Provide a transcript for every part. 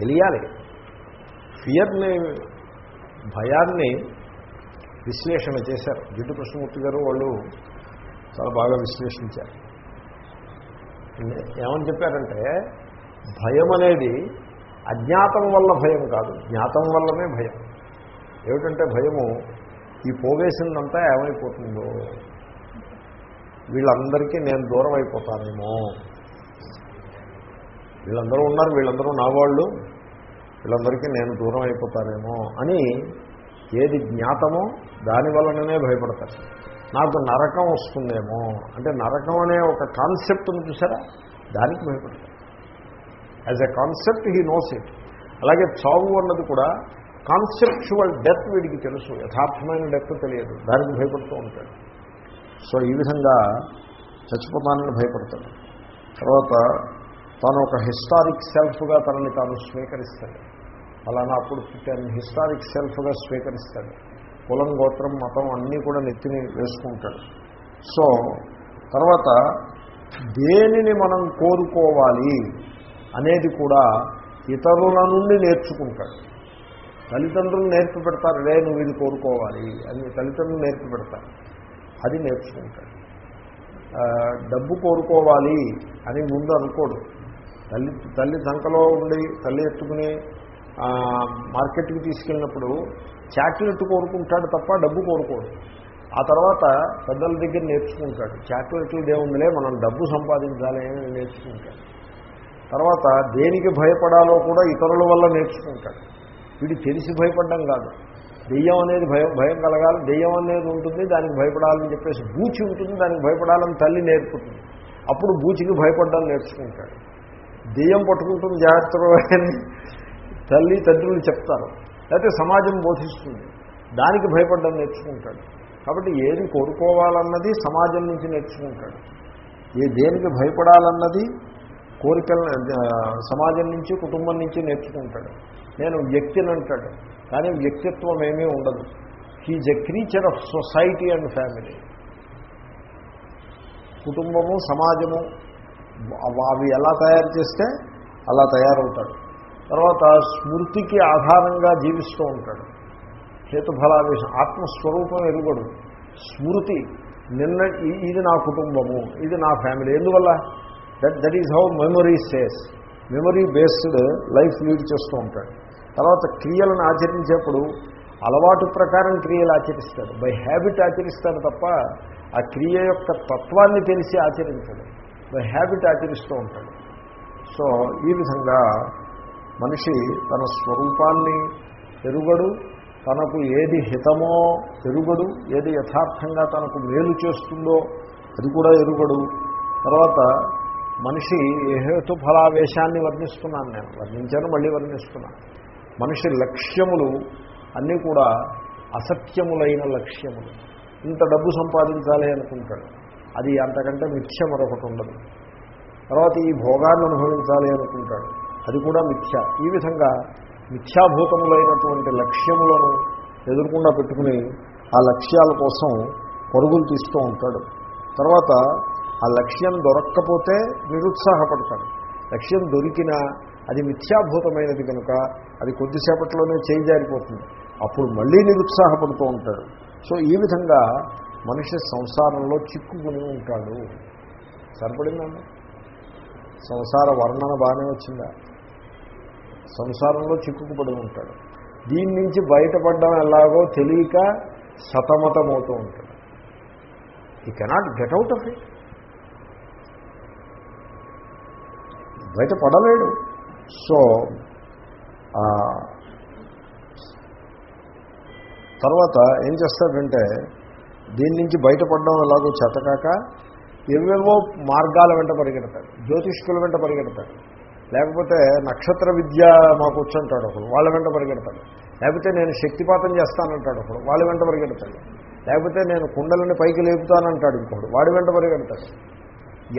తెలియాలి. ఫియర్ని భయాన్ని విశ్లేషణ చేశారు. జిడ్డు కృష్ణమూర్తి గారు వాళ్ళు చాలా బాగా విశ్లేషించారు. ఏమని చెప్పారంటే భయం అనేది అజ్ఞాతం వల్ల భయం కాదు. జ్ఞాతం వల్లనే భయం. ఏమిటంటే భయము ఈ పోగేసిందంతా ఏమైపోతుందో. వీళ్ళందరికీ నేను దూరం అయిపోతానేమో వీళ్ళందరూ ఉన్నారు వీళ్ళందరూ నా వాళ్ళు వీళ్ళందరికీ నేను దూరం అయిపోతానేమో అని ఏది జ్ఞాతమో దాని వలననే భయపడతారు. నాకు నరకం వస్తుందేమో అంటే నరకం అనే ఒక కాన్సెప్ట్ని చూసారా? దానికి భయపడతారు. As a concept he knows it అలాగే చావు అన్నది కూడా కాన్సెప్చువల్ డెత్ వీడికి తెలుసు. యథార్థమైన డెత్ తెలియదు. దానికి భయపడుతూ ఉంటాడు. సో ఈ విధంగా చచ్చిపోతానని భయపడతాడు. తర్వాత తాను ఒక హిస్టారిక్ సెల్ఫ్గా తనని తాను స్వీకరిస్తాడు. అలానా అప్పుడు పుట్టాను హిస్టారిక్ సెల్ఫ్గా స్వీకరిస్తాడు. కులం గోత్రం మతం అన్నీ కూడా నెత్తిని వేసుకుంటాడు. సో తర్వాత దేనిని మనం కోరుకోవాలి అనేది కూడా ఇతరుల నుండి నేర్చుకుంటాడు. తల్లిదండ్రులు నేర్పి పెడతారు రే నువ్వు ఇది కోరుకోవాలి అని తల్లిదండ్రులు నేర్పి పెడతారు. అది నేర్చుకుంటాడు. డబ్బు కోరుకోవాలి అని ముందు అనుకోడు. తల్లి తల్లి సంకలో ఉండి తల్లి ఎత్తుకుని మార్కెట్కి తీసుకెళ్ళినప్పుడు చాక్లెట్ కోరుకుంటాడు తప్ప డబ్బు కోరుకోడు. ఆ తర్వాత పెద్దల దగ్గర నేర్చుకుంటాడు. చాక్లెట్లు దేవుందిలే మనం డబ్బు సంపాదించాలి అని నేర్చుకుంటాడు. తర్వాత దేనికి భయపడాలో కూడా ఇతరుల వల్ల నేర్చుకుంటాడు. వీడు తెలిసి భయపడడం కాదు. దెయ్యం అనేది భయం భయం కలగాలి. దెయ్యం అనేది ఉంటుంది దానికి భయపడాలని చెప్పేసి బూచి ఉంటుంది దానికి భయపడాలని తల్లి నేర్పుతుంది. అప్పుడు బూచికి భయపడడం నేర్చుకుంటాడు. దెయ్యం పట్టుకుంటుంది జాగ్రత్తలు అని తల్లి తండ్రులు చెప్తారు. లేకపోతే సమాజం బోధిస్తుంది. దానికి భయపడ్డం నేర్చుకుంటాడు. కాబట్టి ఏది కోరుకోవాలన్నది సమాజం నుంచి నేర్చుకుంటాడు. ఏ దేనికి భయపడాలన్నది కోరికల సమాజం నుంచి కుటుంబం నుంచి నేర్చుకుంటాడు. నేను వ్యక్తిని అంటాడు. కానీ వ్యక్తిత్వం ఏమీ ఉండదు. He's a creature of society and family కుటుంబము సమాజము అవి ఎలా తయారు చేస్తే అలా తయారవుతాడు. తర్వాత స్మృతికి ఆధారంగా జీవిస్తూ ఉంటాడు. హేతుఫలావేశం ఆత్మస్వరూపం ఎరుగడు స్మృతి నిన్న ఇది నా కుటుంబము ఇది నా ఫ్యామిలీ. ఎందువల్ల? That that is how memory says memory based life lead చేస్తూ ఉంటాడు. తర్వాత క్రియలను ఆచరించేప్పుడు అలవాటు ప్రకారం క్రియలు ఆచరిస్తాడు. బై హ్యాబిట్ ఆచరిస్తాడు తప్ప ఆ క్రియ యొక్క తత్వాన్ని తెలిసి ఆచరించడు. హ్యాబిట్ ఆచరిస్తూ ఉంటాడు. సో ఈ విధంగా మనిషి తన స్వరూపాన్ని ఎరుగడు తనకు ఏది హితమో ఎరుగడు ఏది యథార్థంగా తనకు మేలు చేస్తుందో అది కూడా ఎరుగడు. తర్వాత మనిషి హేతు ఫలావేశాన్ని వర్ణిస్తున్నాను నేను. వర్ణించాను మళ్ళీ వర్ణిస్తున్నాను. మనిషి లక్ష్యములు అన్నీ కూడా అసత్యములైన లక్ష్యములు. ఇంత డబ్బు సంపాదించాలి అనుకుంటాడు. అది అంతకంటే మిథ్య మరొకటి ఉండదు. తర్వాత ఈ భోగాన్ని అనుభవించాలి అనుకుంటాడు. అది కూడా మిథ్య. ఈ విధంగా మిథ్యాభూతములైనటువంటి లక్ష్యములను ఎదుర్కొండా పెట్టుకుని ఆ లక్ష్యాల కోసం పరుగులు తీస్తూ ఉంటాడు. తర్వాత ఆ లక్ష్యం దొరక్కపోతే నిరుత్సాహపడతాడు. లక్ష్యం దొరికినా అది మిథ్యాభూతమైనది కనుక అది కొద్దిసేపట్లోనే చేయి జారిపోతుంది. అప్పుడు మళ్ళీ నిరుత్సాహపడుతూ ఉంటాడు. సో ఈ విధంగా మనిషి సంసారంలో చిక్కుకుని ఉంటాడు. సరిపడిందండి? సంసార వర్ణన బాగానే వచ్చిందా? సంసారంలో చిక్కుకుపడి ఉంటాడు. దీని నుంచి బయటపడడం ఎలాగో తెలియక సతమతమవుతూ ఉంటాడు. He cannot get out of it బయటపడలేడు. So తర్వాత ఏం చేస్తాడంటే దీని నుంచి బయటపడడం ఎలాగో చెతకాక ఎవేవో మార్గాల వెంట పరిగెడతాడు జ్యోతిష్కుల వెంట పరిగెడతాడు. లేకపోతే నక్షత్ర విద్య మాకు వచ్చంటాడు ఒకడు వాళ్ళ వెంట పరిగెడతాడు. లేకపోతే నేను శక్తిపాతం చేస్తానంటాడు ఒకడు వాళ్ళ వెంట పరిగెడతాడు. లేకపోతే నేను కుండలని పైకి లేపుతానంటాడు ఇంకోడు వాడి వెంట పరిగెడతాడు.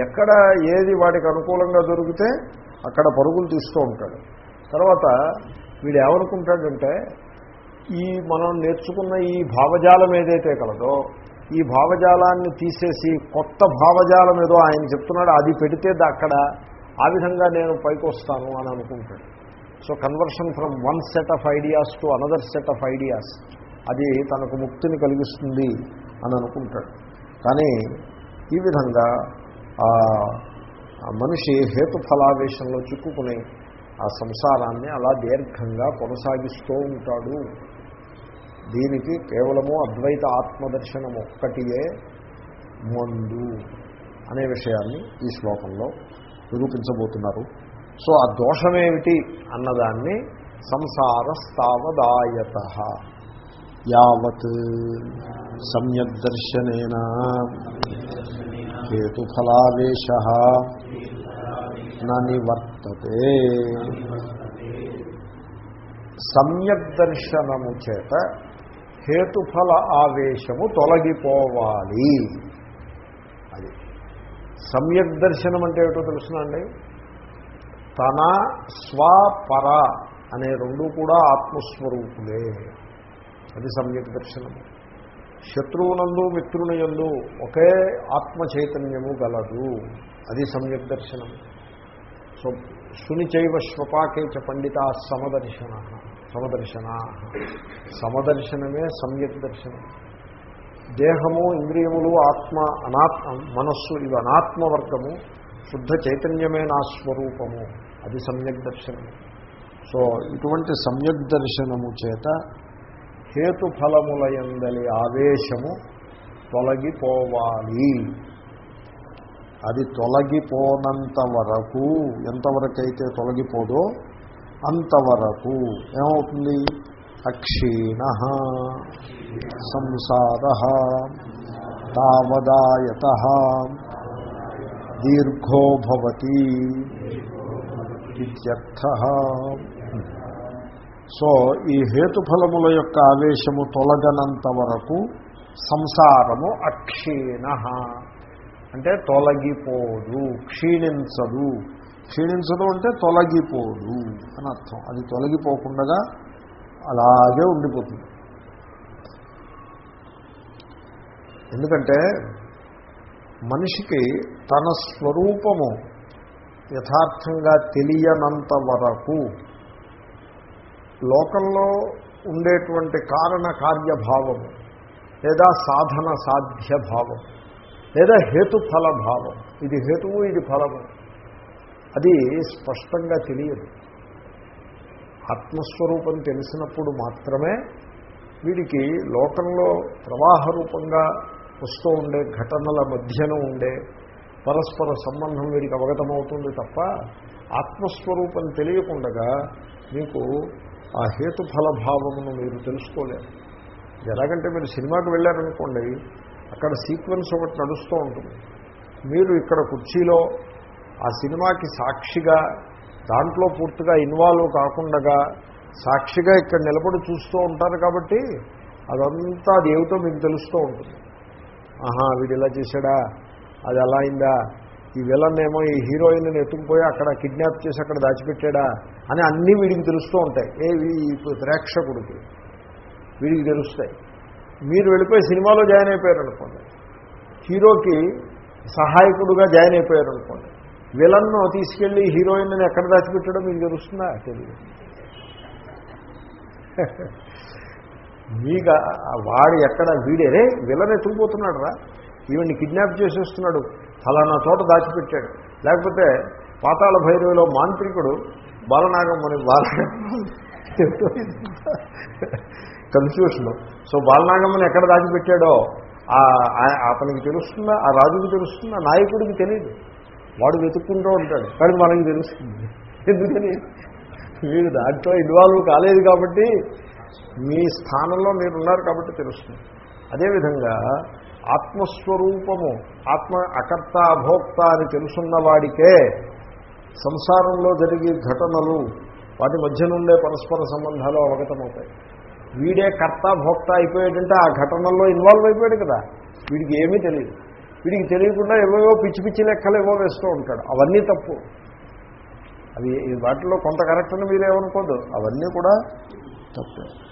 ఎక్కడ ఏది వాడికి అనుకూలంగా దొరికితే అక్కడ పరుగులు తీస్తూ ఉంటాడు. తర్వాత వీడు ఏమనుకుంటాడంటే ఈ మనం నేర్చుకున్న ఈ భావజాలం ఏదైతే కలదో ఈ భావజాలాన్ని తీసేసి కొత్త భావజాలం ఏదో ఆయన చెప్తున్నాడు అది పెడితే అక్కడ ఆ విధంగా నేను పైకి వస్తాను అని అనుకుంటాడు. So conversion from one set of ideas to another set of ideas అది తనకు ముక్తిని కలిగిస్తుంది అని అనుకుంటాడు. కానీ ఈ విధంగా మనిషి హేతుఫలావేశంలో చిక్కుకుని ఆ సంసారాన్ని అలా దీర్ఘంగా కొనసాగిస్తూ ఉంటాడు. దీనికి కేవలము అద్వైత ఆత్మదర్శనం ఒక్కటియే మందు అనే విషయాన్ని ఈ శ్లోకంలో నిరూపించబోతున్నారు. సో ఆ దోషమేమిటి అన్నదాన్ని సంసారస్తావదాయత యావత్ సమ్యగ్దర్శనేన హేతుఫలావేశ నివర్తతే. సమ్యగ్దర్శనము చేత హేతుఫల ఆవేశము తొలగిపోవాలి. అది. సమ్యగ్దర్శనం అంటే ఏమిటో తెలుసునండి తన స్వపర అనే రెండు కూడా ఆత్మస్వరూపులే. అది సమ్యక్ దర్శనము. శత్రువునందు మిత్రునియందు ఒకే ఆత్మ చైతన్యము గలదు. అది సమ్యక్ దర్శనం సో సునిచైవ శ్వపాకేచ పండిత సమదర్శన. సమదర్శన. సమదర్శనమే సమ్యక్ దర్శనం. దేహము ఇంద్రియములు ఆత్మ అనాత్మ మనస్సు ఇవి అనాత్మవర్గము శుద్ధ చైతన్యమే నా స్వరూపము. అది సమ్యక్ దర్శనం సో ఇటువంటి సమ్యక్ దర్శనము చేత హేతుఫలములయందలి ఆవేశము తొలగిపోవాలి. అది తొలగిపోనంత వరకు ఎంతవరకైతే తొలగిపోదో అంతవరకు. ఏమవుతుంది? అక్షీణ. సంసార. తావదాయత దీర్ఘో ఇత్యర్థ. సో ఈ హేతుఫలముల యొక్క ఆవేశము తొలగనంత వరకు సంసారము అక్షీణ. అంటే తొలగిపోదు క్షీణించదు. క్షీణించడం అంటే తొలగిపోదు అని అర్థం. అది తొలగిపోకుండా అలాగే ఉండిపోతుంది. ఎందుకంటే మనిషికి తన స్వరూపము యథార్థంగా తెలియనంత వరకు లోకంలో ఉండేటువంటి కారణ కార్యభావము లేదా సాధన సాధ్య భావం లేదా హేతుఫల భావం. ఇది హేతువు ఇది ఫలము. అది స్పష్టంగా తెలియదు. ఆత్మస్వరూపం తెలిసినప్పుడు మాత్రమే వీడికి లోకంలో ప్రవాహ రూపంగా వస్తూ ఉండే ఘటనల మధ్యన ఉండే పరస్పర సంబంధం వీడికి అవగతమవుతుంది తప్ప ఆత్మస్వరూపం తెలియకుండగా మీకు ఆ హేతుఫల భావమును మీరు తెలుసుకోలేరు. ఎలాగంటే మీరు సినిమాకి వెళ్ళారనుకోండి అక్కడ సీక్వెన్స్ ఒకటి నడుస్తూ ఉంటుంది. మీరు ఇక్కడ కుర్చీలో ఆ సినిమాకి సాక్షిగా దాంట్లో పూర్తిగా ఇన్వాల్వ్ కాకుండా సాక్షిగా ఇక్కడ నిలబడి చూస్తూ ఉంటారు కాబట్టి అదంతా అది ఏమిటో మీకు తెలుస్తూ ఉంటుంది. ఆహా వీడు ఇలా చేశాడా? అది అలా అయిందా? ఈ విలన్ ఏమో ఈ హీరోయిన్ ఎత్తుకుపోయి అక్కడ కిడ్నాప్ చేసి అక్కడ దాచిపెట్టాడా? అని అన్నీ వీడికి తెలుస్తూ ఉంటాయి. ఏ ఈ ప్రేక్షకుడికి వీడికి తెలుస్తాయి. మీరు వెళ్ళిపోయి సినిమాలో జాయిన్ అయిపోయారు అనుకోండి హీరోకి సహాయకుడుగా జాయిన్ అయిపోయారు అనుకోండి విలన్ను తీసుకెళ్ళి హీరోయిన్ ఎక్కడ దాచిపెట్టడం మీకు తెలుస్తుందా? తెలియదు మీకు వాడు ఎక్కడ వీడేరే విలన్ ఎత్తుకుపోతున్నాడు రా ఈవెన్ని కిడ్నాప్ చేసేస్తున్నాడు. ఫలానా చోట దాచిపెట్టాడు. లేకపోతే పాతాళ భైరవిలో మాంత్రికుడు బాలనాగమ్మని బాలనాగమ్మ కన్ఫ్యూషన్ సో బాలనాగమ్మని ఎక్కడ దాచిపెట్టాడో అతనికి తెలుస్తుందా? ఆ రాజుకి తెలుస్తుందా? నాయకుడికి తెలియదు వాడు వెతుక్కుంటూ ఉంటాడు. కానీ మనకి తెలుస్తుంది. ఎందుకని? మీరు దాంట్లో ఇన్వాల్వ్ కాలేదు కాబట్టి మీ స్థానంలో మీరు ఉన్నారు కాబట్టి తెలుస్తుంది. అదేవిధంగా ఆత్మస్వరూపము ఆత్మ అకర్త అభోక్త అని తెలుసున్న వాడికే సంసారంలో జరిగే ఘటనలు వాటి మధ్య నుండే పరస్పర సంబంధాలు అవగతమవుతాయి. వీడే కర్త భోక్త అయిపోయాడంటే ఆ ఘటనల్లో ఇన్వాల్వ్ అయిపోయాడు కదా. వీడికి ఏమీ తెలియదు. వీడికి తెలియకుండా ఏవేవో పిచ్చి పిచ్చి లెక్కలు ఏవో వేస్తూ ఉంటాడు. అవన్నీ తప్పు. అవి వాటిలో కొంత కరెక్ట్ అని మీరేమనుకోదు అవన్నీ కూడా తప్పే.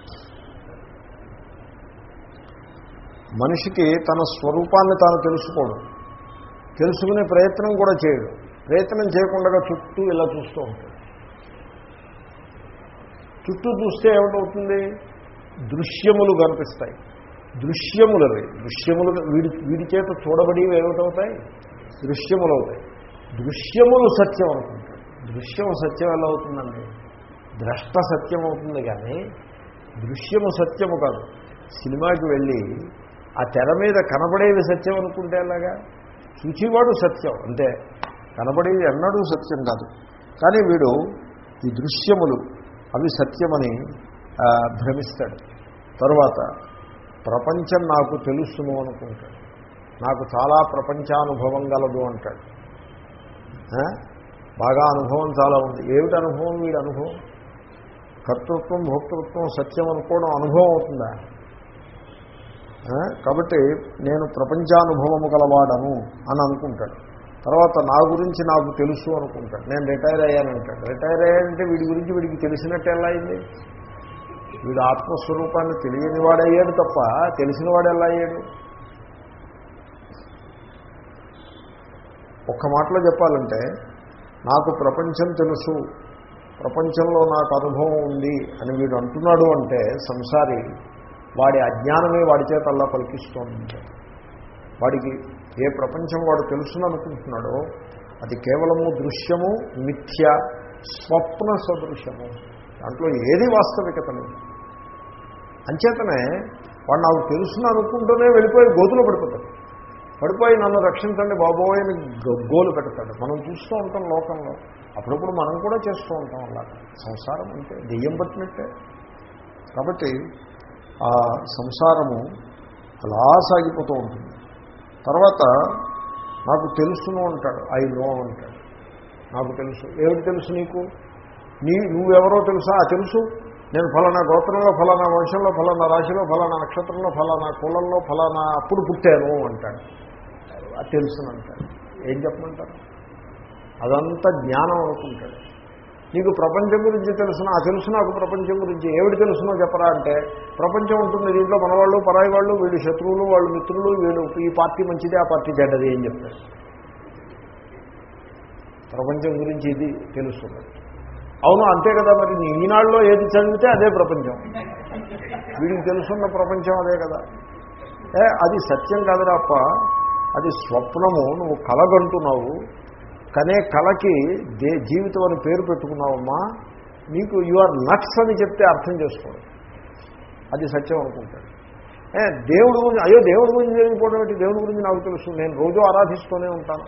మనిషికి తన స్వరూపాన్ని తాను తెలుసుకోడు. తెలుసుకునే ప్రయత్నం కూడా చేయడు. ప్రయత్నం చేయకుండా చుట్టూ ఇలా చూస్తూ ఉంటాడు. చుట్టూ చూస్తే ఏమిటవుతుంది దృశ్యములు కనిపిస్తాయి. దృశ్యములవి. దృశ్యములు వీడి వీడి చేత చూడబడి ఏమిటవుతాయి? దృశ్యములు అవుతాయి దృశ్యములు సత్యం అనుకుంటాడు దృశ్యము సత్యం ఎలా అవుతుందండి? ద్రష్ట సత్యం అవుతుంది కానీ దృశ్యము సత్యము కాదు. సినిమాకి వెళ్ళి ఆ తెర మీద కనబడేది సత్యం అనుకుంటే ఎలాగా? చూచేవాడు సత్యం. అంటే కనబడేది ఎన్నడూ సత్యం కాదు. కానీ వీడు ఈ దృశ్యములు అవి సత్యమని భ్రమిస్తాడు. తరువాత ప్రపంచం నాకు తెలుసును అనుకుంటాడు. నాకు చాలా ప్రపంచానుభవం గలదు అంటాడు. బాగా అనుభవం చాలా ఉంది. ఏమిటి అనుభవం? వీడి అనుభవం? కర్తృత్వం భోక్తృత్వం సత్యం అనుకోవడం అనుభవం అవుతుందా? కాబట్టి నేను ప్రపంచానుభవము గలవాడను అని అనుకుంటాడు. తర్వాత నా గురించి నాకు తెలుసు అనుకుంటాడు. నేను రిటైర్ అయ్యానంటాడు రిటైర్ అయ్యానంటే వీడి గురించి వీడికి తెలిసినట్టు ఎలా అయింది? వీడు ఆత్మస్వరూపాన్ని తెలియని వాడయ్యాడు తప్ప తెలిసిన వాడు ఎలా అయ్యాడు? ఒక్క మాటలో చెప్పాలంటే నాకు ప్రపంచం తెలుసు ప్రపంచంలో నాకు అనుభవం ఉంది అని వీడు అంటున్నాడు అంటే సంసారి వాడి అజ్ఞానమే వాడి చేత అలా పలికిస్తోంది. వాడికి ఏ ప్రపంచం వాడు తెలుసును అనుకుంటున్నాడో అది కేవలము దృశ్యము మిథ్య స్వప్న సదృశ్యము. దాంట్లో ఏది వాస్తవికత లేదు అంచేతనే వాడు నాకు తెలుసును అనుకుంటూనే వెళ్ళిపోయి గోతులో పడిపోతాడు. పడిపోయి నన్ను రక్షించండి బాబోయ్ అని గోలు పెడతాడు. మనం చూస్తూ ఉంటాం లోకంలో. అప్పుడప్పుడు మనం కూడా చేస్తూ ఉంటాం అలా సంసారం అంటే దెయ్యం పట్టినట్టే కాబట్టి ఆ సంసారము అలా సాగిపోతూ ఉంటుంది. తర్వాత నాకు తెలుసును అంటాడు. ఐ నో అంటాడు. నాకు తెలుసు. ఏమిటి తెలుసు నీకు? నీ నువ్వెవరో తెలుసా? ఆ తెలుసు. నేను ఫలానా గోత్రంలో ఫలానా వంశంలో ఫలానా రాశిలో ఫలానా నక్షత్రంలో ఫలానా కులంలో ఫలానా అప్పుడు పుట్టాను అంటాడు. అది తెలుసునంటాడు ఏం చెప్పమంటారు? అదంతా జ్ఞానం అనుకుంటాడు. నీకు ప్రపంచం గురించి తెలుసునా? ఆ తెలుసు నాకు ప్రపంచం గురించి. ఏమిటి తెలుసునో చెప్పరా అంటే ప్రపంచం ఉంటుంది దీంట్లో మనవాళ్ళు పరాయి వాళ్ళు వీళ్ళు శత్రువులు వాళ్ళు మిత్రులు వీళ్ళు ఈ పార్టీ మంచిది ఆ పార్టీ చెడ్డది ఏం చెప్తారు ప్రపంచం గురించి ఇది తెలుస్తుంది అవును అంతే కదా మరి. నీ ఈనాడులో ఏది చదివితే అదే ప్రపంచం. వీడికి తెలుసున్న ప్రపంచం అదే కదా. ఏ అది సత్యం కాదురా అప్ప అది స్వప్నము. నువ్వు కలగంటున్నావు. కనే కళకి దే జీవితం అని పేరు పెట్టుకున్నావమ్మా. నీకు యు ఆర్ నట్స్ అని చెప్తే అర్థం చేసుకోడు అది సత్యం అనుకుంటాడు. ఏ దేవుడు గురించి అయ్యో దేవుడి గురించి తెలియకపోవడం ఏంటి? దేవుడి గురించి నాకు తెలుసు. నేను రోజు ఆరాధిస్తూనే ఉంటాను.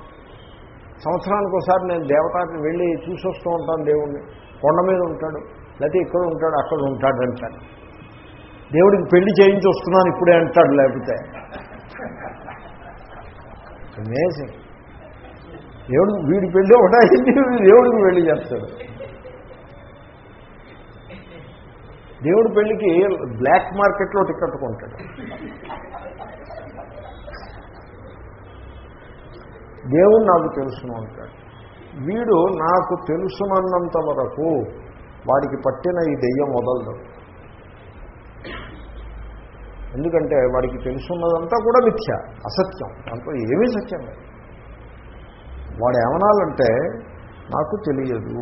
సంవత్సరానికి ఒకసారి నేను దేవతకి వెళ్ళి చూసొస్తూ ఉంటాను దేవుణ్ణి. కొండ మీద ఉంటాడు లేకపోతే ఇక్కడ ఉంటాడు అక్కడ ఉంటాడు అంటాడు దేవుడికి పెళ్ళి చేయించి వస్తున్నాను ఇప్పుడే అంటాడు లేకపోతే. అమేజింగ్ దేవుడు వీడి పెళ్ళి ఒకటైంది దేవుడికి పెళ్ళి చేస్తాడు. దేవుడి పెళ్ళికి బ్లాక్ మార్కెట్లో టికెట్ కొంటాడు. దేవుడు నాకు తెలుసును అంటాడు. వీడు నాకు తెలుసునన్నంత వరకు వాడికి పట్టిన ఈ దెయ్యం వదలదు. ఎందుకంటే వాడికి తెలుసున్నదంతా కూడా మిథ్య అసత్యం. దాంట్లో ఏమీ సత్యం లేదు. వాడు ఏమనాలంటే నాకు తెలియదు.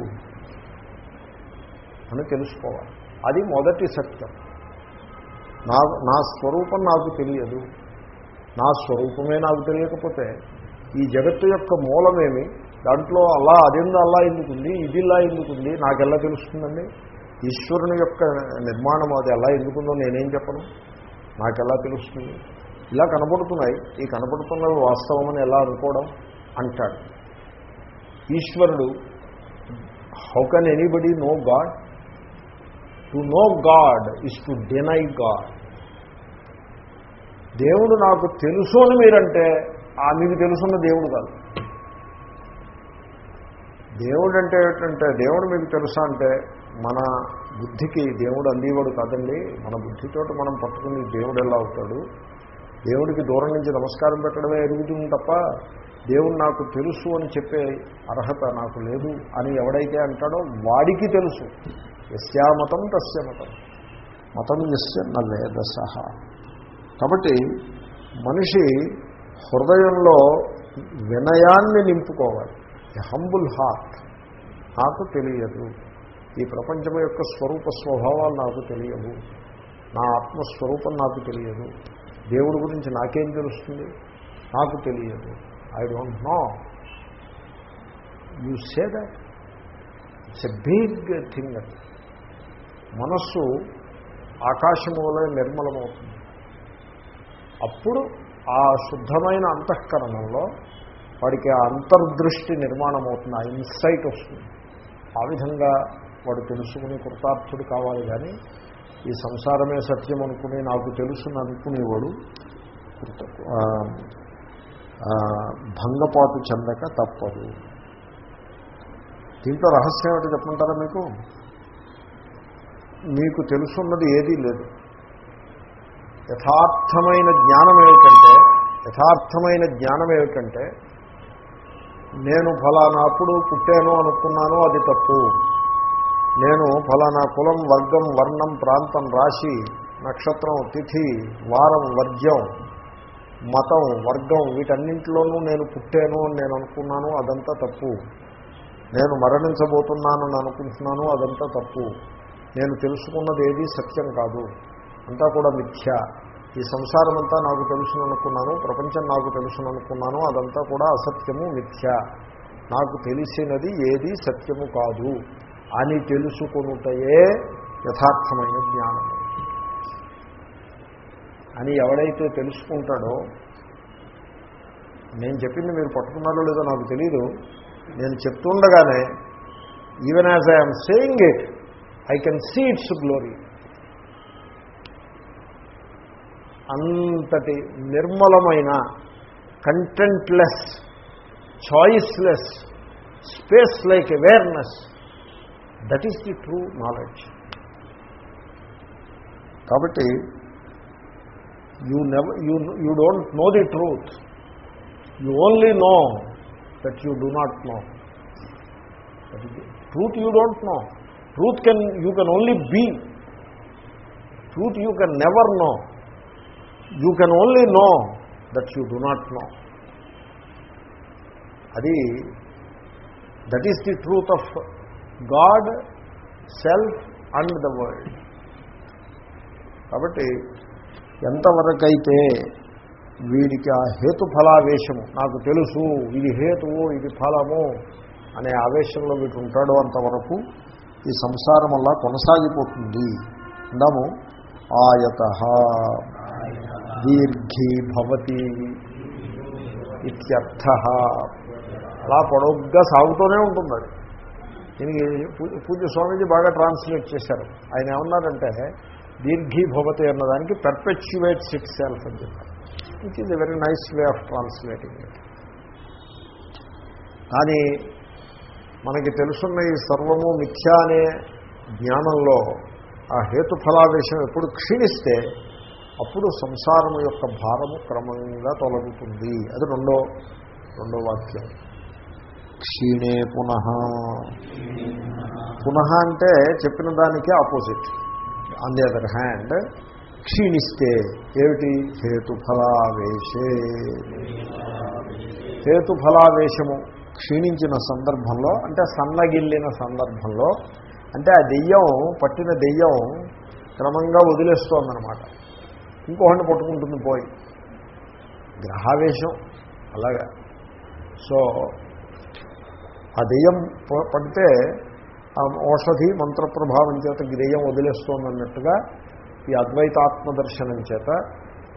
అని తెలుసుకోవాలి. అది మొదటి సత్యం. నా నా స్వరూపం నాకు తెలియదు. నా స్వరూపమే నాకు తెలియకపోతే ఈ జగత్తు యొక్క మూలమేమి? దాంట్లో అలా అదేందో అలా ఎందుకుంది ఇది ఇలా ఎందుకుంది ఎలా తెలుస్తుందండి? ఈశ్వరుని యొక్క నిర్మాణం అది ఎలా ఎందుకుందో నేనేం చెప్పను? నాకెలా తెలుస్తుంది? ఇలా కనపడుతున్నాయి. ఈ కనపడుతున్నవి వాస్తవమని ఎలా అనుకోవడం? అంటాడు. ఈశ్వరుడు how can anybody know God to know God is to deny God దేవుడు నాకు తెలుసు అని మీరంటే మీకు తెలుసున్న దేవుడు కాదు. దేవుడు అంటే ఏంటంటే దేవుడు మీకు తెలుసా అంటే మన బుద్ధికి దేవుడు అందేవాడు కాదండి. మన బుద్ధితోటి మనం పట్టుకుని దేవుడు ఎలా అవుతాడు? దేవుడికి దూరం నుంచి నమస్కారం పెట్టడమే ఎరుగుతుంది తప్ప దేవుడు నాకు తెలుసు అని చెప్పే అర్హత నాకు లేదు అని ఎవడైతే అంటాడో వాడికి తెలుసు. యస్యామతం తస్య మతం. మతం యస్య న వేదస కాబట్టి మనిషి హృదయంలో వినయాన్ని నింపుకోవాలి. హంబుల్ హార్ట్ నాకు తెలియదు. ఈ ప్రపంచం యొక్క స్వరూప స్వభావాలు నాకు తెలియవు. నా ఆత్మస్వరూపం నాకు తెలియదు. దేవుడి గురించి నాకేం తెలుస్తుంది? నాకు తెలియదు. I don't know you say that it's a big thing అది మనస్సు ఆకాశము వలె నిర్మలమవుతుంది. అప్పుడు ఆ శుద్ధమైన అంతఃకరణంలో వాడికి ఆ అంతర్దృష్టి నిర్మాణం అవుతుంది ఆ ఇన్సైట్ వస్తుంది. ఆ విధంగా వాడు తెలుసుకుని కృతార్థుడు కావాలి కానీ ఈ సంసారమే సత్యం అనుకుని నాకు తెలుసుని అనుకునేవాడు భంగపాటు చెందక తప్పదు. దీంట్లో రహస్యం ఏమిటి చెప్పుంటారా మీకు? మీకు తెలుసున్నది ఏదీ లేదు. యథార్థమైన జ్ఞానం ఏమిటంటే యథార్థమైన జ్ఞానం ఏమిటంటే నేను ఫలానాప్పుడు పుట్టాను అనుకున్నాను అది తప్పు. నేను ఫలానా కులం వర్గం వర్ణం ప్రాంతం రాశి నక్షత్రం తిథి వారం వర్జ్యం మతం వర్గం వీటన్నింటిలోనూ నేను పుట్టాను అని నేను అనుకున్నాను అదంతా తప్పు. నేను మరణించబోతున్నానని అనుకుంటున్నాను అదంతా తప్పు. నేను తెలుసుకున్నది ఏదీ సత్యం కాదు. అంతా కూడా మిథ్య. ఈ సంసారం అంతా నాకు తెలుసును అనుకున్నాను ప్రపంచం నాకు తెలుసును అనుకున్నాను అదంతా కూడా అసత్యము మిథ్య. నాకు తెలిసినది ఏది సత్యము కాదు. అని తెలుసుకునుటయే యథార్థమైన జ్ఞానము. అని ఎవడైతే తెలుసుకుంటాడో నేను చెప్పింది మీరు పట్టుకున్నారో లేదో నాకు తెలీదు. నేను చెప్తుండగానే even as I'm saying it I can see it's glory అంతటి నిర్మలమైన contentless choiceless space like awareness that is the true knowledge కాబట్టి you never you you don't know the truth you only know that you do not know truth you don't know truth can you can only be truth you can never know you can only know that you do not know అది that is the truth of God self and the world కాబట్టి ఎంతవరకైతే వీడికి ఆ హేతుఫలావేశము నాకు తెలుసు ఇది హేతువు ఇది ఫలము అనే ఆవేశంలో వీటి ఉంటాడో అంతవరకు ఈ సంసారం వల్ల కొనసాగిపోతుంది. అందాము ఆయత దీర్ఘీ భవతి ఇత్యర్థ. అలా పొడవుగా సాగుతూనే ఉంటుంది అది. దీనికి పూజ స్వామీజీ బాగా ట్రాన్స్లేట్ చేశారు. ఆయన ఏమన్నారంటే దీర్ఘీ భవతి అన్నదానికి పెర్పెచ్యువేట్స్ ఇట్ సెల్ఫ్ అని చెప్పారు. It is a very nice way of translating it కానీ మనకి తెలుసున్న ఈ సర్వము మిథ్య అనే జ్ఞానంలో ఆ హేతుఫలావేశం ఎప్పుడు క్షీణిస్తే అప్పుడు సంసారం యొక్క భారము క్రమంగా తొలగుతుంది. అది రెండో రెండో వాక్యం. క్షీణే పునః. పునః అంటే చెప్పిన దానికే opposite. On the other hand క్షీణిస్తే ఏమిటి? హేతుఫలావేశే హేతుఫలావేశము క్షీణించిన సందర్భంలో అంటే సన్నగిల్లిన సందర్భంలో అంటే ఆ దెయ్యం పట్టిన దెయ్యం క్రమంగా వదిలేస్తోందనమాట ఇంకోహండి పట్టుకుంటుంది పోయి. గ్రహావేశం అలాగా. సో ఆ దెయ్యం ప- పడితే ఆ ఔషధి మంత్రప్రభావం చేత దెయ్యం వదిలేస్తోందన్నట్టుగా ఈ అద్వైతాత్మ దర్శనం చేత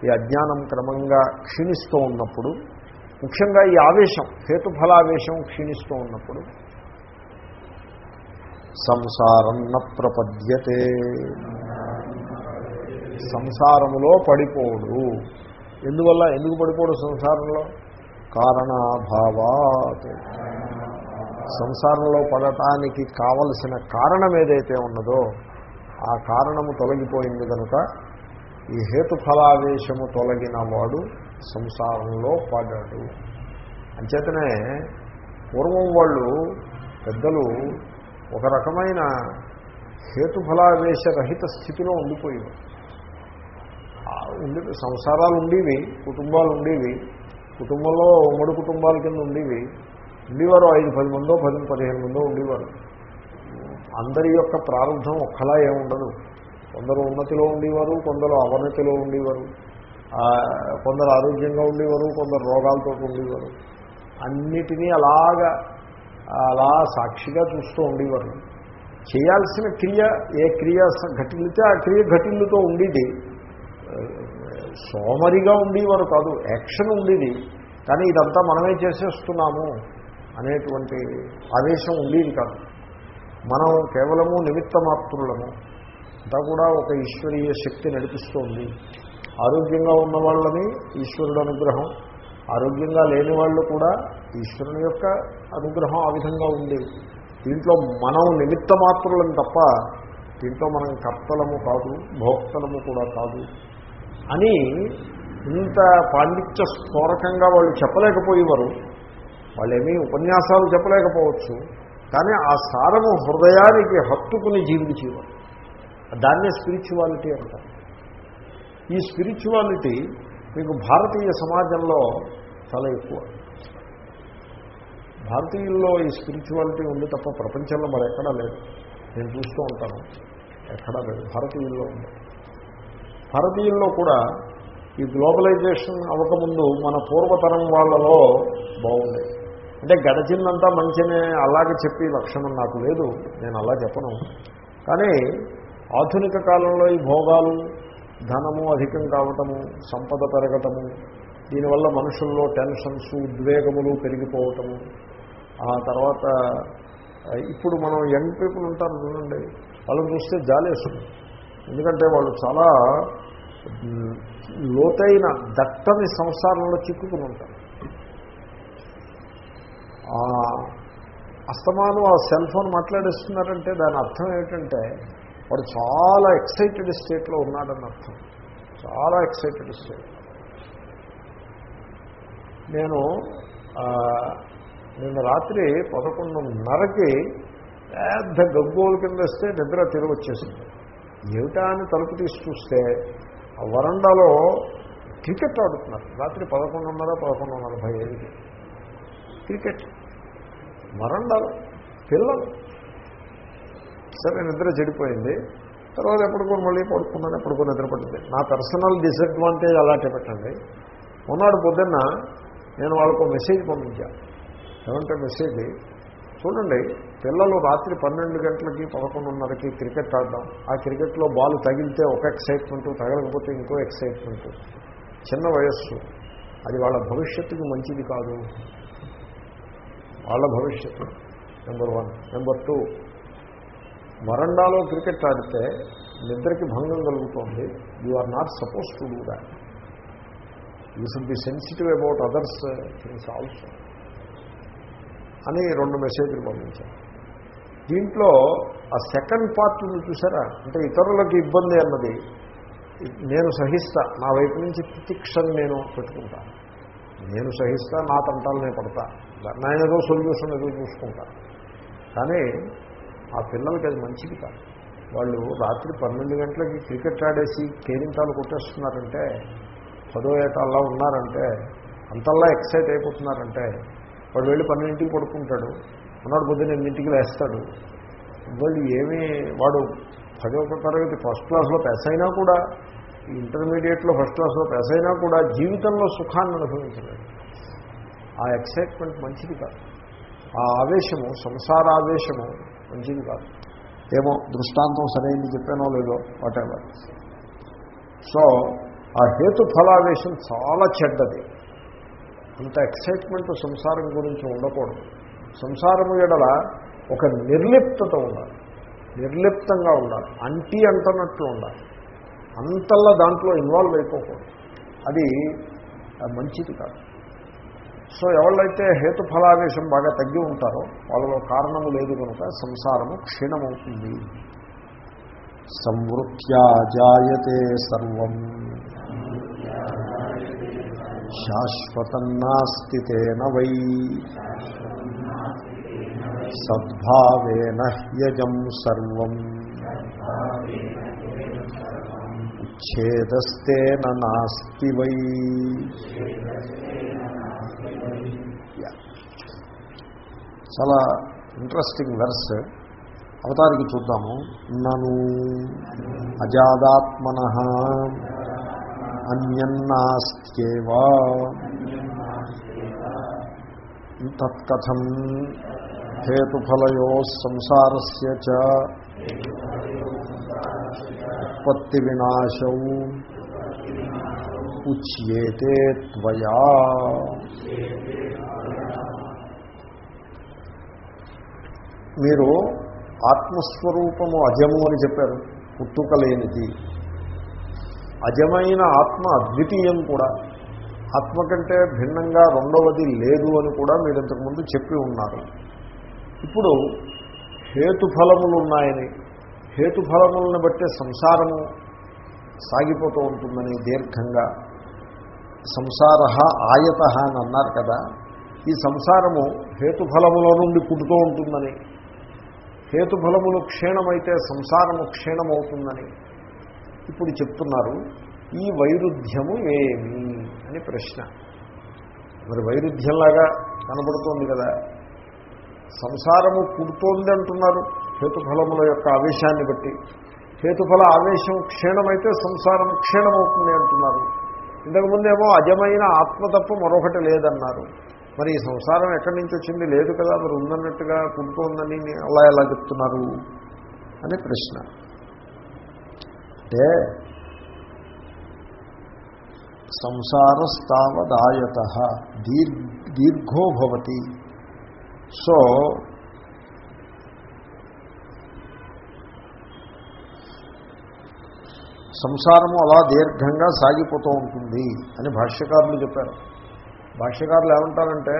ఈ అజ్ఞానం క్రమంగా క్షీణిస్తూ ఉన్నప్పుడు ముఖ్యంగా ఈ ఆవేశం హేతుఫలావేశం క్షీణిస్తూ ఉన్నప్పుడు సంసారం న ప్రపద్యతే. సంసారములో పడిపోడు ఎందువల్ల? ఎందుకు పడిపోడు సంసారంలో? కారణాభావాత్. సంసారంలో పడటానికి కావలసిన కారణం ఏదైతే ఉన్నదో ఆ కారణము తొలగిపోయింది కనుక ఈ హేతుఫలావేశము తొలగిన వాడు సంసారంలో పడ్డాడు అంచేతనే పూర్వం వాళ్ళు పెద్దలు ఒక రకమైన హేతుఫలావేశరహిత స్థితిలో ఉండిపోయారు. ఉండి సంసారాలు ఉండేవి కుటుంబాలు ఉండేవి కుటుంబంలో ఉమ్మడి కుటుంబాల కింద ఉండేవి ఉండేవారు ఐదు పది మందో పది పదిహేను మందో ఉండేవారు. అందరి యొక్క ప్రారంభం ఒక్కలా ఏముండదు. కొందరు ఉన్నతిలో ఉండేవారు కొందరు అవనతిలో ఉండేవారు కొందరు ఆరోగ్యంగా ఉండేవారు కొందరు రోగాలతో ఉండేవారు. అన్నిటినీ అలాగా అలా సాక్షిగా చూస్తూ ఉండేవారు. చేయాల్సిన క్రియ ఏ క్రియ ఘటిల్లితే ఆ క్రియ ఘటిల్లుతో ఉండేది. సోమరిగా ఉండేవారు కాదు యాక్షన్ ఉండేది. కానీ ఇదంతా మనమే చేసేస్తున్నాము అనేటువంటి ఆవేశం ఉండేది కాదు. మనం కేవలము నిమిత్త మాత్రులము అంతా కూడా ఒక ఈశ్వరీయ శక్తి నడిపిస్తోంది. ఆరోగ్యంగా ఉన్న వాళ్ళని ఈశ్వరుడు అనుగ్రహం. ఆరోగ్యంగా లేని వాళ్ళు కూడా ఈశ్వరుని యొక్క అనుగ్రహం ఆ విధంగా ఉంది. దీంట్లో మనం నిమిత్త మాత్రులం తప్ప దీంట్లో మనం కర్తలము కాదు భోక్తలము కూడా కాదు. అని ఇంత పాండిత్య స్ఫోరకంగా వాళ్ళు చెప్పలేకపోయేవారు. వాళ్ళేమీ ఉపన్యాసాలు చెప్పలేకపోవచ్చు. కానీ ఆ సారము హృదయానికి హత్తుకుని జీవించేవారు. దాన్నే స్పిరిచువాలిటీ అంటారు. ఈ స్పిరిచువాలిటీ మీకు భారతీయ సమాజంలో చాలా ఎక్కువ. భారతీయుల్లో ఈ స్పిరిచువాలిటీ ఉంది తప్ప ప్రపంచంలో మరెక్కడా లేదు. నేను చూస్తూ ఉంటాను. ఎక్కడా లేదు. భారతీయుల్లో ఉంది. భారతీయుల్లో కూడా ఈ గ్లోబలైజేషన్ అవ్వకముందు మన పూర్వతరం వాళ్ళలో బాగుండేది అంటే గడచిందంతా మంచినే అలాగే చెప్పి లక్షణం నాకు లేదు నేను అలా చెప్పను. కానీ ఆధునిక కాలంలో ఈ భోగాలు ధనము అధికం కావటము సంపద పెరగటము దీనివల్ల మనుషుల్లో టెన్షన్స్ ఉద్వేగములు పెరిగిపోవటము. ఆ తర్వాత ఇప్పుడు మనం యంగ్ పీపుల్ ఉంటారు చూడండి వాళ్ళని చూస్తే జాలేస్తుంది. ఎందుకంటే వాళ్ళు చాలా లోతైన దట్టని సంసారంలో చిక్కుకుని ఉంటారు. అస్తమానం ఆ సెల్ ఫోన్ మాట్లాడేస్తున్నారంటే దాని అర్థం ఏమిటంటే వాడు చాలా ఎక్సైటెడ్ స్టేట్లో ఉన్నాడని అర్థం. చాలా ఎక్సైటెడ్ స్టేట్. నేను నిన్న రాత్రి పదకొండున్నరకి పెద్ద గగ్గోలు కింద వస్తే నిద్ర తిరిగి వచ్చేసింది. ఏమిటా అని తలుపు తీసి చూస్తే ఆ వరండాలో క్రికెట్ ఆడుతున్నారు. రాత్రి పదకొండున్నర పదకొండు నలభై ఐదుకి క్రికెట్. వరండాలో పిల్లలు. సరే నిద్ర చెడిపోయింది. తర్వాత ఎప్పటికో మళ్ళీ పడుకున్నాను ఎప్పటికో నిద్ర పడుతుంది నా పర్సనల్ డిసడ్వాంటేజ్ అలాంటి పెట్టండి. మొన్నటి పొద్దున్న నేను వాళ్ళకు మెసేజ్ పంపించాను ఏమంటే మెసేజ్ చూడండి పిల్లలు రాత్రి పన్నెండు గంటలకి పదకొండున్నరకి క్రికెట్ ఆడడం. ఆ క్రికెట్లో బాల్ తగిలితే ఒక ఎక్సైట్మెంట్ తగలకపోతే ఇంకో ఎక్సైట్మెంట్. చిన్న వయస్సు. అది వాళ్ళ భవిష్యత్తుకి మంచిది కాదు. వాళ్ళ భవిష్యత్తు. నెంబర్ వన్ నెంబర్ టూ వరండాలో క్రికెట్ ఆడితే నిద్రకి భంగం కలుగుతోంది. You are not suppose to do that you should be sensitive about others things also అని రెండు మెసేజ్లు పంపించాను దీంట్లో ఆ సెకండ్ పార్ట్ ఉంది చూసారా? అంటే ఇతరులకు ఇబ్బంది అన్నది నేను సహిస్తా నా వైపు నుంచి ప్రతిక్షను నేను పెట్టుకుంటాను నేను సహిస్తా నా తంటాలు నేను పడతా. నా ఏదో సొల్యూషన్ ఏదో చూసుకుంటా. కానీ ఆ పిల్లలకి అది మంచిది కాదు. వాళ్ళు రాత్రి పన్నెండు గంటలకి క్రికెట్ ఆడేసి కేరింతాలు కొట్టేస్తున్నారంటే పదో ఏట అలా ఉన్నారంటే అంతల్లా ఎక్సైట్ అయిపోతున్నారంటే వాడు వెళ్ళి పన్నెండింటికి పడుకుంటాడు. ఉన్నాడు పొద్దున్న ఎన్నింటికి లేస్తాడు. వాళ్ళు ఏమీ వాడు పదో తరగతి ఫస్ట్ క్లాస్లో పాస్ అయినా కూడా ఇంటర్మీడియట్లో ఫస్ట్ క్లాస్లో పాస్ అయినా కూడా జీవితంలో సుఖాన్ని అనుభవించలేదు ఆ ఎక్సైట్మెంట్ మంచిది కాదు. ఆ ఆవేశము సంసార ఆవేశము మంచిది కాదు. ఏమో దృష్టాంతం సరైనది చెప్పానో లేదో వాటెవర్ సో ఆ హేతు ఫలావేశం చాలా చెడ్డది. అంత ఎక్సైట్మెంట్ సంసారం గురించి ఉండకూడదు. సంసారము ఎడల ఒక నిర్లిప్తత ఉండాలి. నిర్లిప్తంగా ఉండాలి. అంటీ అంటున్నట్లు ఉండాలి. అంతల్లా దాంట్లో ఇన్వాల్వ్ అయిపోకూడదు. అది మంచిది కాదు. సో ఎవళ్ళైతే హేతుఫలావేశం బాగా తగ్గి ఉంటారో వాళ్ళలో కారణము లేదు కనుక సంసారము క్షీణమవుతుంది. సంవృత్యా జాయతే సర్వం. శాశ్వతం నాస్తి తేన వై. సద్భావేన హ్యజం సర్వం. ఛేదస్తేన నాస్తి వై. చాలా ఇంట్రెస్టింగ్ వెర్స్. అవతారికి చూద్దాము. నను అజాదాత్మన. అన్యన్నాస్త్యేవా తత్కథం హేతుఫలయో సంసారస్ ఉత్పత్తి వినాశౌ ఉచ్యేతే త్వయా. మీరు ఆత్మస్వరూపము అజము అని చెప్పారు. పుట్టుక లేనిది. అజమైన ఆత్మ అద్వితీయం కూడా. ఆత్మ కంటే భిన్నంగా రెండవది లేదు అని కూడా మీరు ఇంతకుముందు చెప్పి ఉన్నారు. ఇప్పుడు హేతుఫలములు ఉన్నాయని హేతుఫలములను బట్టే సంసారము సాగిపోతూ ఉంటుందని దీర్ఘంగా. సంసార ఆయత అని అన్నారు కదా ఈ సంసారము హేతుఫలముల నుండి పుట్టుతూ ఉంటుందని హేతుఫలములు క్షీణమైతే సంసారము క్షీణమవుతుందని ఇప్పుడు చెప్తున్నారు ఈ వైరుధ్యము ఏమి? అని ప్రశ్న. మరి వైరుధ్యంలాగా కనబడుతోంది కదా. సంసారము పుడుతోంది అంటున్నారు హేతుఫలముల యొక్క ఆవేశాన్ని బట్టి. హేతుఫల ఆవేశం క్షీణమైతే సంసారం క్షీణమవుతుంది అంటున్నారు. ఇంతకుముందేమో అజమైన ఆత్మ తప్ప మరొకటి లేదన్నారు. మరి ఈ సంసారం ఎక్కడి నుంచి వచ్చింది? లేదు కదా మరి ఉందన్నట్టుగా పుడుతోందని అలా ఎలా చెప్తున్నారు? అని ప్రశ్న. అంటే సంసారస్తావదాయత దీర్ దీర్ఘో భవతి. సో సంసారము అలా దీర్ఘంగా సాగిపోతూ ఉంటుంది అని భాష్యకారులు చెప్పారు. భాష్యకారులు ఏమంటారంటే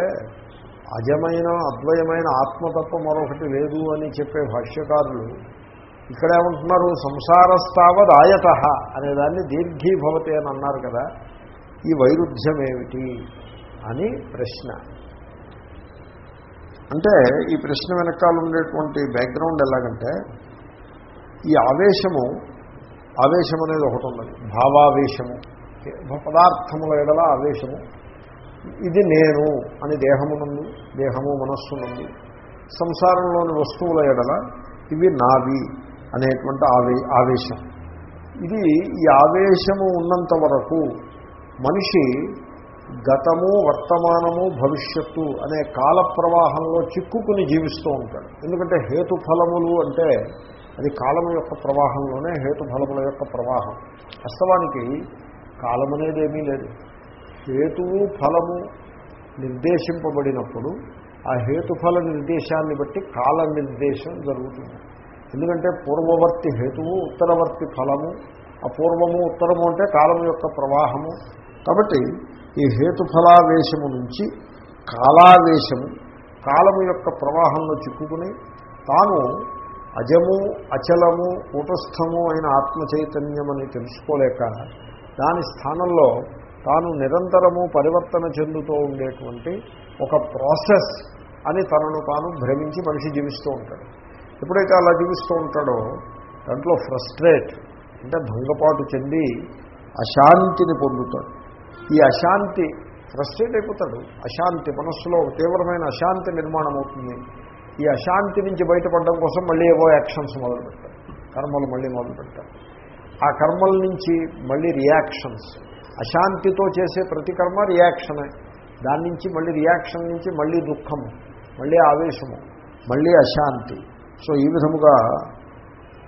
అజమైన అద్వయమైన ఆత్మ తప్ప మరొకటి లేదు అని చెప్పే భాష్యకారులు ఇక్కడ ఏమంటున్నారు సంసారస్తావద్ ఆయత అనేదాన్ని దీర్ఘీభవతి అని అన్నారు కదా ఈ వైరుధ్యం ఏమిటి అని ప్రశ్న. అంటే ఈ ప్రశ్న వెనకాల ఉండేటువంటి బ్యాక్గ్రౌండ్ ఎలాగంటే ఈ ఆవేశము ఆవేశం అనేది ఒకటి ఉన్నది భావావేశము పదార్థముల ఎడల ఆవేశము. ఇది నేను అని దేహమునందు దేహము మనస్సునందు సంసారంలోని వస్తువుల ఎడల ఇవి నావి. అనేటువంటి ఆవే ఆవేశం. ఇది ఈ ఆవేశము ఉన్నంత వరకు మనిషి గతము వర్తమానము భవిష్యత్తు అనే కాల ప్రవాహంలో చిక్కుకుని జీవిస్తూ ఉంటాడు. ఎందుకంటే హేతుఫలములు అంటే అది కాలం యొక్క ప్రవాహంలోనే హేతుఫలముల యొక్క ప్రవాహం. వాస్తవానికి కాలం అనేది ఏమీ లేదు. హేతువు ఫలము నిర్దేశింపబడినప్పుడు ఆ హేతుఫల నిర్దేశాన్ని బట్టి కాల నిర్దేశం జరుగుతుంది. ఎందుకంటే పూర్వవర్తి హేతువు ఉత్తరవర్తి ఫలము. అపూర్వము ఉత్తరము అంటే కాలం యొక్క ప్రవాహము. కాబట్టి ఈ హేతుఫలావేశము నుంచి కాలావేశము కాలము యొక్క ప్రవాహంలో చిక్కుకుని తాను అజము అచలము కూటస్థము అయిన ఆత్మ చైతన్యమని తెలుసుకోలేక దాని స్థానంలో తాను నిరంతరము పరివర్తన చెందుతూ ఉండేటువంటి ఒక ప్రాసెస్ అని తనను తాను భ్రమించి మనిషి జీవిస్తూ ఉంటాడు. ఎప్పుడైతే అలా జీవిస్తూ ఉంటాడో దాంట్లో ఫ్రస్ట్రేట్ అంటే భంగపాటు చెంది అశాంతిని పొందుతాడు. ఈ అశాంతి ఫ్రస్ట్రేట్ అయిపోతాడు. అశాంతి మనస్సులో ఒక తీవ్రమైన అశాంతి నిర్మాణం అవుతుంది. ఈ అశాంతి నుంచి బయటపడడం కోసం మళ్ళీ ఏవో యాక్షన్స్ మొదలు పెడతారు కర్మలు మళ్ళీ మొదలు పెడతారు ఆ కర్మల నుంచి మళ్ళీ రియాక్షన్స్ అశాంతితో చేసే ప్రతి కర్మ రియాక్షనే దాని నుంచి మళ్ళీ రియాక్షన్ నుంచి మళ్ళీ దుఃఖము మళ్ళీ ఆవేశము మళ్ళీ అశాంతి. సో ఈ విధముగా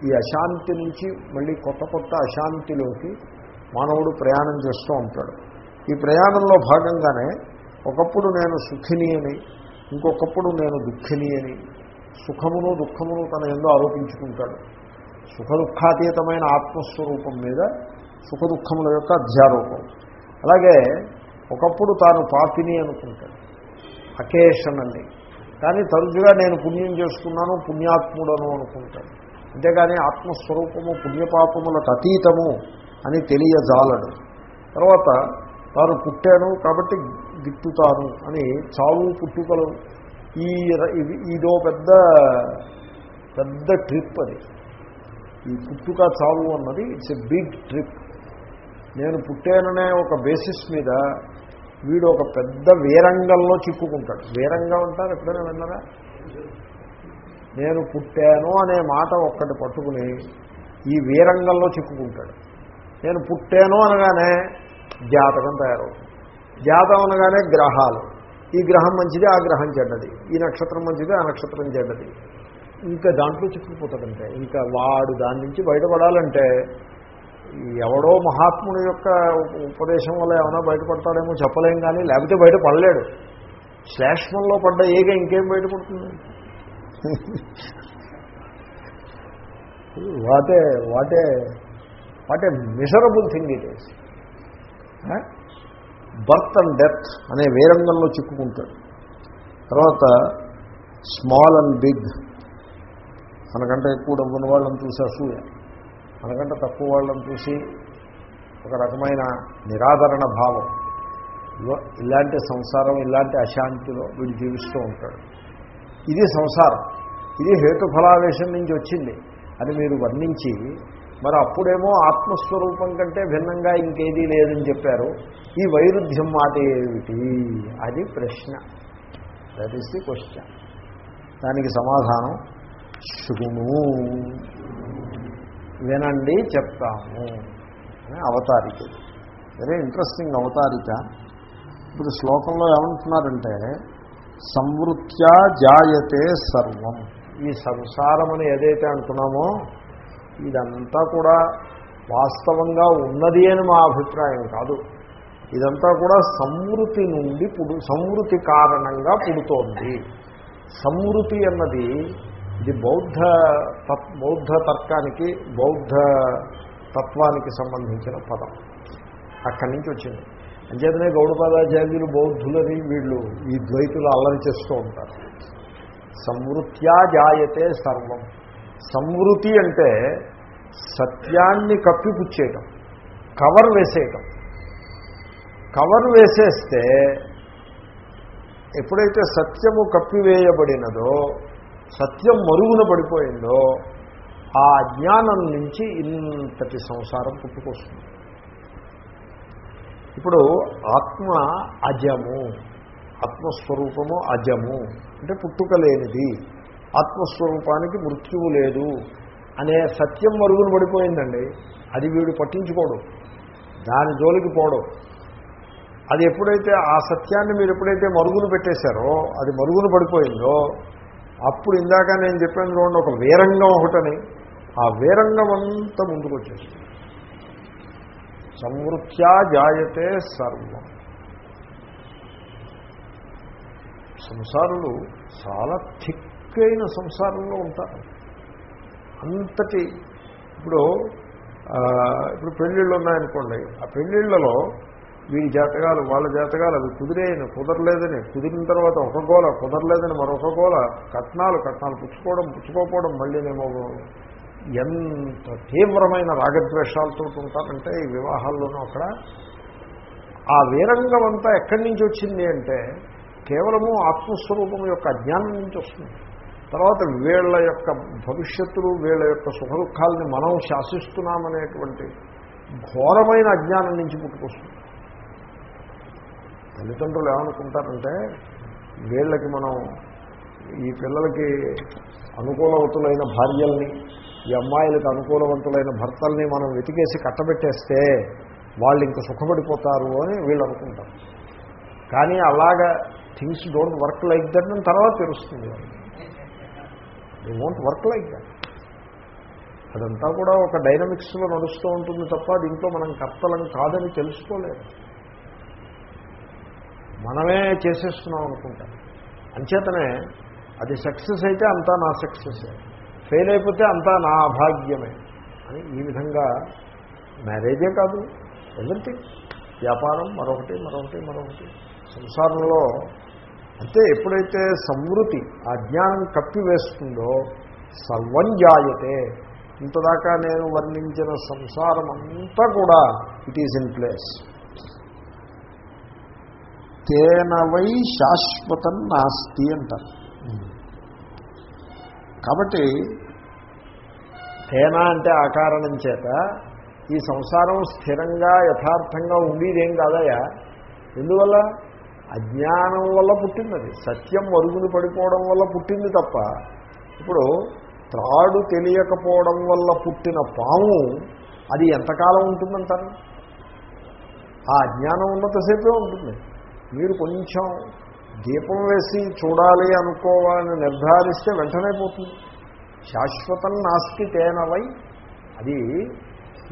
ఈ అశాంతి నుంచి మళ్ళీ కొత్త కొత్త అశాంతిలోకి మానవుడు ప్రయాణం చేస్తూ ఉంటాడు. ఈ ప్రయాణంలో భాగంగానే ఒకప్పుడు నేను సుఖిని అని ఇంకొకప్పుడు నేను దుఃఖిని అని సుఖమును దుఃఖమును తన ఎందో ఆరోపించుకుంటాడు. సుఖ దుఃఖాతీతమైన ఆత్మస్వరూపం మీద సుఖ దుఃఖముల యొక్క అధ్యారూపం. అలాగే ఒకప్పుడు తాను పాపిని అనుకుంటాడు అకేషన్ అండి కానీ తరచుగా నేను పుణ్యం చేసుకున్నాను పుణ్యాత్ముడను అనుకుంటాను. అంతేగాని ఆత్మస్వరూపము పుణ్యపాపములకు అతీతము అని తెలియజాలడు. తర్వాత తాను పుట్టాను కాబట్టి గిట్టుతాను అని చావు పుట్టుకలు. ఈ ఇదో పెద్ద పెద్ద ట్రిప్ అది. ఈ పుట్టుక చావు అన్నది ఇట్స్ ఎ బిగ్ ట్రిప్ నేను పుట్టాననే ఒక బేసిస్ మీద వీడు ఒక పెద్ద వీరంగంలో చిక్కుకుంటాడు. వీరంగం అంటారు ఎప్పుడైనా విన్నారా? నేను పుట్టాను అనే మాట ఒక్కటి పట్టుకుని ఈ వీరంగంలో చిక్కుకుంటాడు. నేను పుట్టాను అనగానే జాతకం తయారవుతుంది. జాతకం అనగానే గ్రహాలు. ఈ గ్రహం మంచిది ఆ గ్రహం చెడ్డది. ఈ నక్షత్రం మంచిది ఆ నక్షత్రం చెడ్డది. ఇంకా దాంట్లో చిక్కుకుపోతాడంటే ఇంకా వాడు దాని నుంచి బయటపడాలంటే ఎవడో మహాత్ముని యొక్క ఉపదేశం వల్ల ఏమైనా బయటపడతాడేమో చెప్పలేం కానీ లేకపోతే బయట పడలేడు. శ్లేష్మంలో పడ్డ ఏగా ఇంకేం బయటపడుతుంది? What what what miserable thing it is birth and death అనే వేరంగంలో చిక్కుకుంటాడు. తర్వాత స్మాల్ అండ్ బిగ్ మనకంటే ఎక్కువ డబ్బున్న వాళ్ళని చూసి అసూయ. మనకంటే తక్కువ వాళ్ళని చూసి ఒక రకమైన నిరాదరణ భావం. ఇలాంటి సంసారం ఇలాంటి అశాంతిలో వీడు జీవిస్తూ ఉంటాడు. ఇది సంసారం. ఇది హేతుఫలావేశం నుంచి వచ్చింది అని మీరు వర్ణించి మరి అప్పుడేమో ఆత్మస్వరూపం కంటే భిన్నంగా ఇంకేదీ లేదని చెప్పారు. ఈ వైరుధ్యం మాట ఏమిటి? అది ప్రశ్న. దట్ ఈస్ ది క్వశ్చన్ దానికి సమాధానం శృణు వినండి చెప్తాము. అని అవతారిక. వెరీ ఇంట్రెస్టింగ్ అవతారిక. ఇప్పుడు శ్లోకంలో ఏమంటున్నారంటే సంవృత్యా జాయతే సర్వం. ఈ సంసారం అని ఏదైతే అంటున్నామో ఇదంతా కూడా వాస్తవంగా ఉన్నది అని మా అభిప్రాయం కాదు. ఇదంతా కూడా సంవృతి నుండి పుడు సంవృతి కారణంగా పుడుతోంది. సంవృతి అన్నది ఇది బౌద్ధ తత్ బౌద్ధ తర్కానికి బౌద్ధ తత్వానికి సంబంధించిన పదం. అక్కడి నుంచి వచ్చింది. అంచేతనే గౌడపాదాచార్యులు బౌద్ధులని వీళ్ళు ఈ ద్వైతులు అల్లరి చేస్తూ ఉంటారు. సంవృత్యా జాయతే సర్వం. సంవృతి అంటే సత్యాన్ని కప్పిపుచ్చేయటం కవర్ వేసేయటం. కవర్ వేసేస్తే ఎప్పుడైతే సత్యము కప్పివేయబడినదో సత్యం మరుగున పడిపోయిందో ఆ అజ్ఞానం నుంచి ఇంతటి సంసారం పుట్టుకొస్తుంది. ఇప్పుడు ఆత్మ అజము ఆత్మస్వరూపము అజము అంటే పుట్టుక లేనిది. ఆత్మస్వరూపానికి మృత్యువు లేదు అనే సత్యం మరుగున పడిపోయిందండి. అది వీడు పట్టించుకోడు. దాని జోలికి పోడు. అది ఎప్పుడైతే ఆ సత్యాన్ని మీరు ఎప్పుడైతే మరుగున పెట్టేశారో అది మరుగున పడిపోయిందో అప్పుడు ఇందాక నేను చెప్పాను చూడండి ఒక వీరంగం ఒకటని. ఆ వీరంగం అంతా ముందుకు వచ్చేస్తుంది సంవృత్యా జాయతే సర్వం. సంసారులు చాలా థిక్ అయిన సంసారంలో ఉంటారు. అంతటి ఇప్పుడు ఇప్పుడు పెళ్ళిళ్ళు ఉన్నాయనుకోండి. ఆ పెళ్ళిళ్ళలో వీడి జాతకాలు వాళ్ళ జాతకాలు అవి కుదిరేయని కుదరలేదని కుదిరిన తర్వాత ఒక గోల కుదరలేదని మరొక గోల కట్నాలు కట్నాలు పుచ్చుకోవడం పుచ్చుకోకపోవడం మళ్ళీనేమో ఎంత తీవ్రమైన రాగద్వేషాలతో ఉంటారంటే ఈ వివాహాల్లోనూ అక్కడ. ఆ వీరంగం అంతా ఎక్కడి నుంచి వచ్చింది అంటే కేవలము ఆత్మస్వరూపం యొక్క అజ్ఞానం నుంచి వస్తుంది. తర్వాత వీళ్ళ యొక్క భవిష్యత్తులు వీళ్ళ యొక్క సుఖదుఖాలని మనం శాసిస్తున్నామనేటువంటి ఘోరమైన అజ్ఞానం నుంచి పుట్టుకొస్తుంది. తల్లిదండ్రులు ఏమనుకుంటారంటే వీళ్ళకి మనం ఈ పిల్లలకి అనుకూలవతులైన భార్యల్ని ఈ అమ్మాయిలకు అనుకూలవంతులైన భర్తల్ని మనం వెతికేసి కట్టబెట్టేస్తే వాళ్ళు ఇంక సుఖపడిపోతారు అని వీళ్ళు అనుకుంటారు కానీ అలాగా things don't work like that అని తర్వాత తెలుస్తుంది. They won't work like that. అదంతా కూడా ఒక డైనమిక్స్లో నడుస్తూ ఉంటుంది తప్ప దీంట్లో మనం కర్తలం కాదని తెలుసుకోలేదు మనమే చేసేస్తున్నాం అనుకుంటాం. అంచేతనే అది సక్సెస్ అయితే అంతా నా సక్సెస్. ఫెయిల్ అయిపోతే అంతా నా అభాగ్యమే. అని ఈ విధంగా మ్యారేజే కాదు ఎవ్రీథింగ్. వ్యాపారం మరొకటి మరొకటి మరొకటి. సంసారంలో అంటే ఎప్పుడైతే సంవృతి ఆ జ్ఞానం కప్పివేస్తుందో సర్వం జాయతే. ఇంతదాకా నేను వర్ణించిన సంసారం అంతా కూడా ఇట్ ఈజ్ ఇన్ ప్లేస్ తేన వై శాశ్వతం నాస్తి అంటారు. కాబట్టి తేన అంటే ఆ కారణం చేత ఈ సంసారం స్థిరంగా యథార్థంగా ఉండేదేం కాదయా ఎందువల్ల? అజ్ఞానం వల్ల పుట్టింది అది. సత్యం మరుగులు పడిపోవడం వల్ల పుట్టింది తప్ప. ఇప్పుడు త్రాడు తెలియకపోవడం వల్ల పుట్టిన పాము అది ఎంతకాలం ఉంటుందంటారు? ఆ అజ్ఞానం ఉన్నంతసేపే ఉంటుంది. మీరు కొంచెం దీపం వేసి చూడాలి అనుకోవాలని నిర్ధారిస్తే వెంటనే పోతుంది. శాశ్వతం నాస్తి తేనవై అది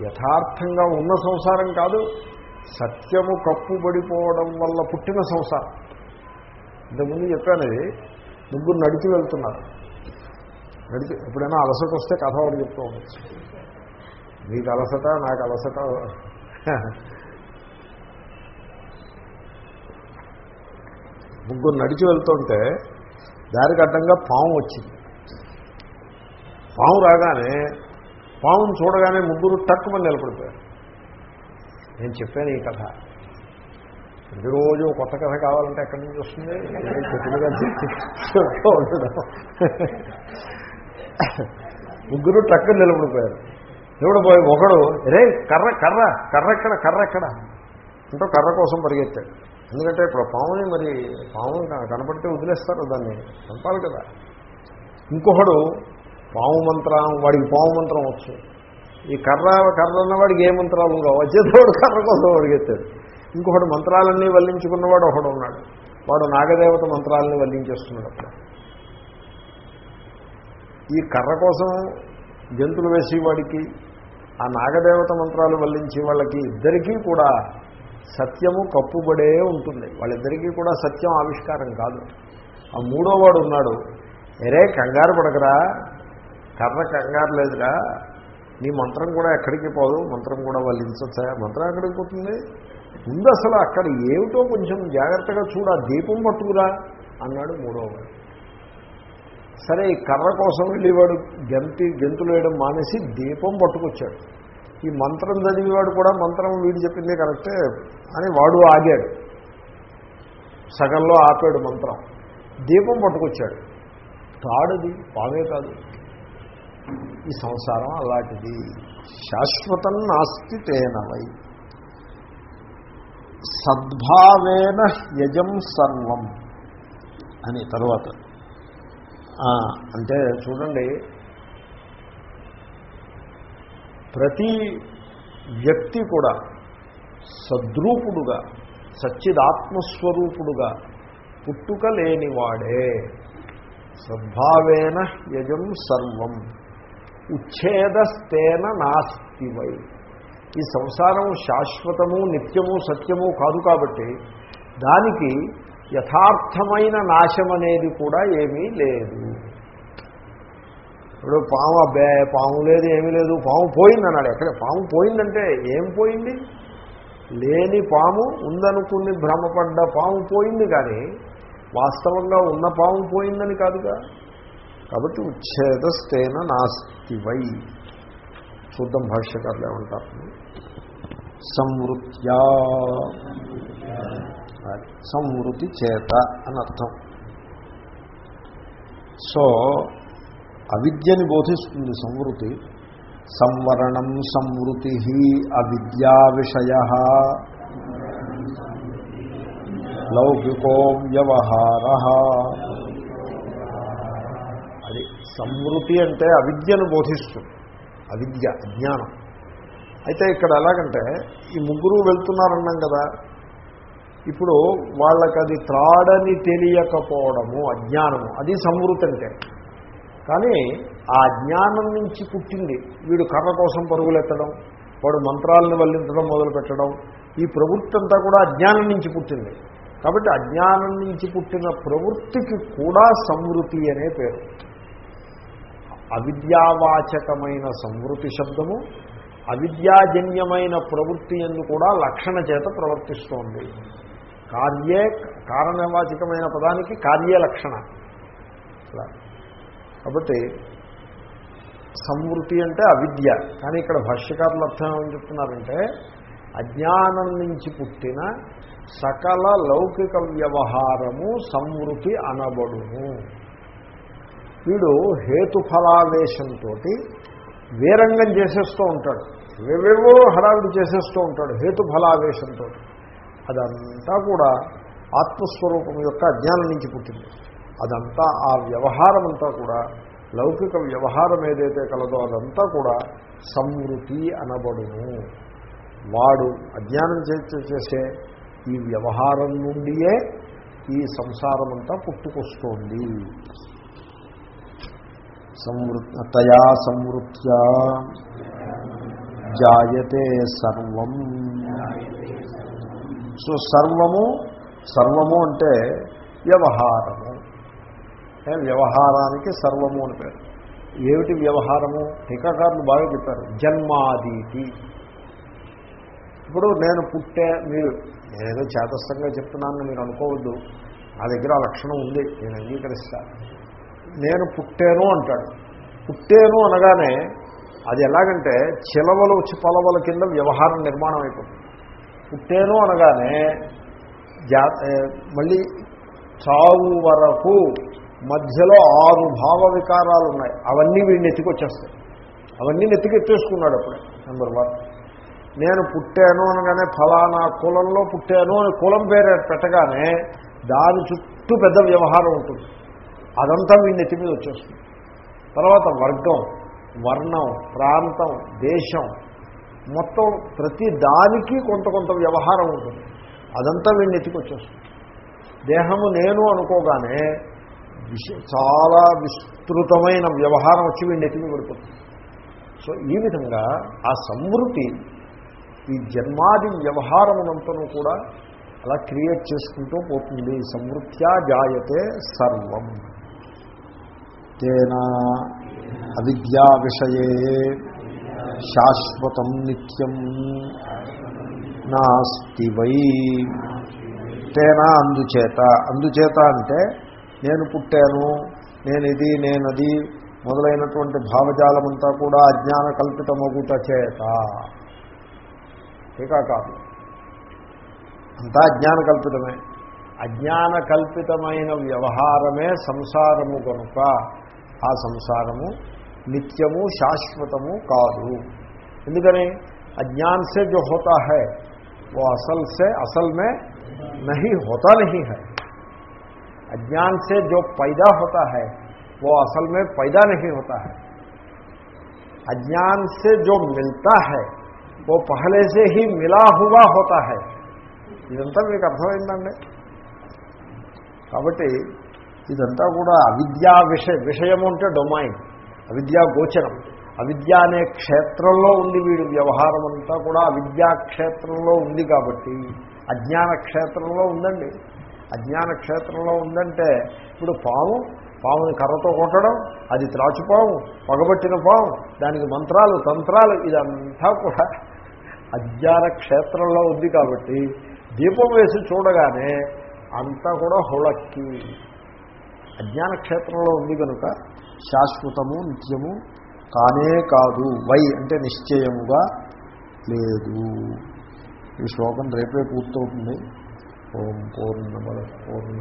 యథార్థంగా ఉన్న సంసారం కాదు సత్యము కప్పుబడిపోవడం వల్ల పుట్టిన సంసారం. ఇంతకుముందు చెప్పాను ముగ్గురు నడిచి వెళ్తున్నారు. నడిచి ఎప్పుడైనా అలసట వస్తే కథ ఒకటి చెప్తూ ఉండొచ్చు. మీకు అలసట నాకు అలసట. ముగ్గురు నడిచి వెళ్తుంటే దారికి అడ్డంగా పాము వచ్చింది. పాము రాగానే పామును చూడగానే ముగ్గురు తక్కువని నిలబడిపోయారు. నేను చెప్పాను ఈ కథ. ప్రతిరోజు కొత్త కథ కావాలంటే ఎక్కడి నుంచి వస్తుంది? చెప్పినగా ముగ్గురు టక్కు నిలబడిపోయారు. నిలబడిపోయి ఒకడు రే కర్ర కర్ర కర్ర ఎక్కడ కర్ర ఎక్కడ? అంటూ కర్ర కోసం పరిగెత్తాడు. ఎందుకంటే ఇప్పుడు పాముని మరి పాము కనపడితే వదిలేస్తారు దాన్ని. చంపాలి కదా. ఇంకొకడు పాము మంత్రం వాడికి పాము మంత్రం వచ్చు. ఈ కర్ర కర్ర అన్నవాడికి ఏ మంత్రాలు కావు. వచ్చేటోడు కర్ర కోసం పరిగెత్తాడు ఇంకొకడు మంత్రాలన్నీ వల్లించుకున్నవాడు ఒకడు ఉన్నాడు. వాడు నాగదేవత మంత్రాలని వల్లించేస్తున్నాడు అక్కడ ఈ కర్ర కోసం జంతువులు వేసేవాడికి ఆ నాగదేవత మంత్రాలు వల్లించే వాళ్ళకి ఇద్దరికీ కూడా సత్యము కప్పుబడే ఉంటుంది. వాళ్ళిద్దరికీ కూడా సత్యం ఆవిష్కారం కాదు. ఆ మూడో వాడు ఉన్నాడు. ఎరే కంగారు పడకరా. కర్ర కంగారు లేదురా. నీ మంత్రం కూడా ఎక్కడికి పోదు. మంత్రం కూడా వల్లించచ్చా మంత్రం ఎక్కడికి పోతుంది? ముందు అసలు అక్కడ ఏమిటో కొంచెం జాగ్రత్తగా చూడ. దీపం పట్టుకురా అన్నాడు మూడోవాడు సరే ఈ కర్ర కోసం వెళ్ళేవాడు గంతి గెంతులు వేయడం మానేసి దీపం పట్టుకొచ్చాడు. ఈ మంత్రం చదివేవాడు కూడా మంత్రం వీడు చెప్పిందే కరెక్టే అని వాడు ఆగాడు. సగంలో ఆపాడు మంత్రం. దీపం పట్టుకొచ్చాడు. తాడుది పామే కాదు. ఈ సంసారం అలాంటిది. శాశ్వతం నాస్తి తేనవై సద్భావేన యజం సర్వం అని తర్వాత. అంటే చూడండి ప్రతి వ్యక్తి కూడా సద్రూపుడుగా సచ్చిదాత్మస్వరూపుడుగా పుట్టుక లేనివాడే. సద్భావేన యజం సర్వం ఉచ్ఛేదస్తేన నాస్తివై ఈ సంసారం శాశ్వతము నిత్యము సత్యము కాదు కాబట్టి దానికి యథార్థమైన నాశం అనేది కూడా ఏమీ లేదు. ఇప్పుడు పాము అబ్బే పాము లేదు ఏమీ లేదు పాము పోయింది అన్నాడు. ఎక్కడ? పాము పోయిందంటే ఏం పోయింది? లేని పాము ఉందనుకుని భ్రమపడ్డ పాము పోయింది కానీ వాస్తవంగా ఉన్న పాము పోయిందని కాదుగా. కాబట్టి ఉచ్ఛేదస్తేన నాస్తివై చూద్దాం భాష్యకారులు ఏమంటారు. సంవృత్యా. సంవృతి చేత అని అర్థం. సో అవిద్యని బోధిస్తుంది సంవృతి. సంవరణం సంవృతి అవిద్యా విషయ. లౌకికో వ్యవహార. అది సంవృతి అంటే అవిద్యను బోధిస్తుంది. అవిద్య అజ్ఞానం అయితే ఇక్కడ ఎలాగంటే ఈ ముగ్గురు వెళ్తున్నారన్నాం కదా. ఇప్పుడు వాళ్ళకి అది త్రాడని తెలియకపోవడము అజ్ఞానము అది సంవృతి అంటే. కానీ ఆ అజ్ఞానం నుంచి పుట్టింది. వీడు కర్ర కోసం పరుగులెత్తడం వాడు మంత్రాలను వల్లించడం మొదలుపెట్టడం ఈ ప్రవృత్తి అంతా కూడా అజ్ఞానం నుంచి పుట్టింది. కాబట్టి అజ్ఞానం నుంచి పుట్టిన ప్రవృత్తికి కూడా సంవృతి అనే పేరు. అవిద్యావాచకమైన సంవృతి శబ్దము అవిద్యాజన్యమైన ప్రవృత్తి ఎందు కూడా లక్షణ చేత ప్రవర్తిస్తోంది. కార్యే కారణవాచకమైన పదానికి కార్య లక్షణ కాబట్టి సంవృతి అంటే అవిద్య. కానీ ఇక్కడ భాష్యకారుల అర్థం ఏమని చెప్తున్నారంటే అజ్ఞానం నుంచి పుట్టిన సకల లౌకిక వ్యవహారము సంవృతి అనబడును. వీడు హేతుఫలావేశంతో వేరంగం చేసేస్తూ ఉంటాడు. ఏవేవో హడావిడి చేసేస్తూ ఉంటాడు హేతుఫలావేశంతో అదంతా కూడా ఆత్మస్వరూపం యొక్క అజ్ఞానం నుంచి పుట్టింది. అదంతా ఆ వ్యవహారం అంతా కూడా లౌకిక వ్యవహారం ఏదైతే కలదో అదంతా కూడా సంవృతి అనబడును. వాడు అజ్ఞానం చేత చేసే ఈ వ్యవహారం నుండియే ఈ సంసారం అంతా పుట్టుకొస్తోంది. సంవృత్ తయా సంవృత్యా జాయతే సర్వం. సో సర్వము సర్వము అంటే వ్యవహారము. వ్యవహారానికి సర్వము అని పేరు. ఏమిటి వ్యవహారము? టీకాకారులు బాగా చెప్పారు. జన్మాదీతి. ఇప్పుడు నేను పుట్టే మీరు నేనేదో చేతస్థంగా చెప్తున్నానని మీరు అనుకోవద్దు. నా దగ్గర ఆ లక్షణం ఉంది నేను అంగీకరిస్తా. నేను పుట్టాను అంటాడు. పుట్టాను అనగానే అది ఎలాగంటే చిలవలు వచ్చి పొలవల కింద వ్యవహారం నిర్మాణం అయిపోతుంది. పుట్టాను అనగానే జా మళ్ళీ చావు వరకు మధ్యలో ఆరు భావ వికారాలు ఉన్నాయి అవన్నీ వీడిని ఎత్తికొచ్చేస్తాయి అవన్నీ నెత్తికెత్తేసుకున్నాడు అప్పుడే నెంబర్ వన్. నేను పుట్టాను అనగానే ఫలానా కులంలో పుట్టాను అని కులం పేరు పెట్టగానే దాని చుట్టూ పెద్ద వ్యవహారం ఉంటుంది. అదంతా వీడిని నెత్తి మీద వచ్చేస్తుంది. తర్వాత వర్గం వర్ణం ప్రాంతం దేశం. మొత్తం ప్రతి దానికి కొంత కొంత వ్యవహారం ఉంటుంది. అదంతా వీడిని ఎత్తికొచ్చేస్తుంది దేహము నేను అనుకోగానే చాలా విస్తృతమైన వ్యవహారం వచ్చి వీడిని ఎత్తిమి పడిపోతుంది. సో ఈ విధంగా ఆ సంవృతి ఈ జన్మాది వ్యవహారమునంతను కూడా అలా క్రియేట్ చేసుకుంటూ పోతుంది. సంవృత్యా జాయతే సర్వం. తేనా అవిద్యా విషయే శాశ్వతం నిత్యం నాస్తి వై. తేనా అందుచేత. అందుచేత అంటే నేను పుట్టాను నేను ఇది నేనది మొదలైనటువంటి భావజాలమంతా కూడా అజ్ఞాన కల్పితమగుట చేత టీకా కాదు అంతా అజ్ఞాన కల్పితమే అజ్ఞాన కల్పితమైన వ్యవహారమే సంసారము కనుక ఆ సంసారము నిత్యము శాశ్వతము కాదు ఎందుకని अज्ञान से जो होता है वो असल से असल में नहीं होता नहीं है अज्ञान से जो पैदा होता है वो असल में पैदा नहीं होता है अज्ञान से जो मिलता है वो पहले से ही मिला हुआ होता है ఇదంతా మీకు అర్థమైందండి కాబట్టి ఇదంతా కూడా అవిద్యా విషయ విషయం అంటే డొమైన్ అవిద్యా గోచరం అవిద్య అనే క్షేత్రంలో ఉంది వీడి వ్యవహారం అంతా కూడా అవిద్యా క్షేత్రంలో ఉంది కాబట్టి అజ్ఞాన క్షేత్రంలో ఉందండి అజ్ఞాన క్షేత్రంలో ఉందంటే ఇప్పుడు పాము పాముని కర్రతో కొట్టడం అది త్రాచుపాము పగబట్టిన పాము దానికి మంత్రాలు తంత్రాలు ఇదంతా కూడా అజ్ఞాన క్షేత్రంలో ఉంది కాబట్టి దీపం వేసి చూడగానే అంతా కూడా హుళక్కి. అజ్ఞాన క్షేత్రంలో ఉంది కనుక శాశ్వతము నిత్యము కానే కాదు. వై అంటే నిశ్చయముగా లేదు. ఈ శ్లోకం రేపే పూర్తవుతుంది. ఓం పూర్ణమద పూర్ణ